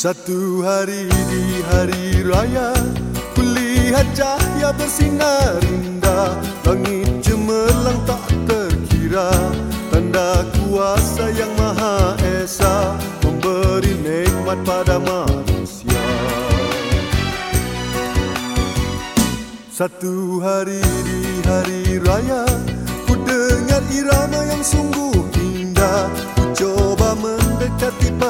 Satu hari di hari raya Kulihat cahaya bersinar indah. Langit cemerlang tak terkira Tanda kuasa yang maha esa Memberi nikmat pada manusia. Satu hari di hari raya Ku dengar irama yang sungguh indah. Ku coba mendekati padanya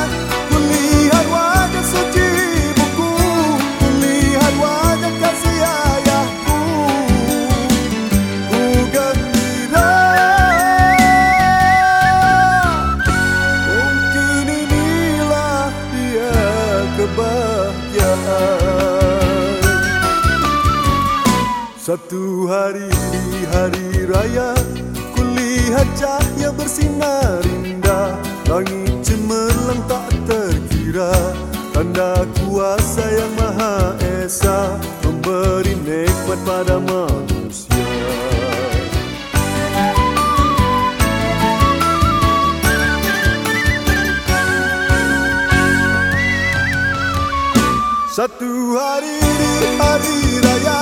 Satu hari di hari raya Lihat cahaya bersinar indah. Langit cemerlang tak terkira Tanda kuasa yang maha esa Memberi nikmat pada manusia. Satu hari di hari raya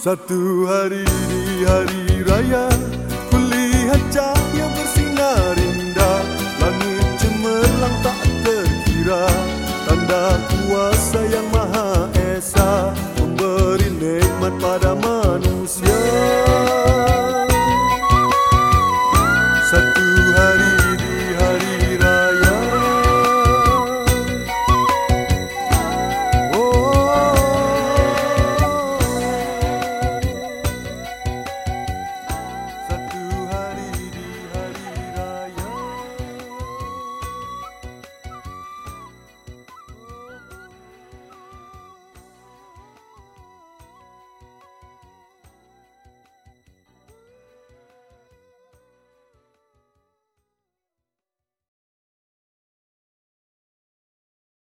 Satu hari di hari raya Kulihat cahaya bersinar indah. Langit cemerlang tak terkira Tanda kuasa yang maha esa Memberi nikmat pada manusia. Satu hari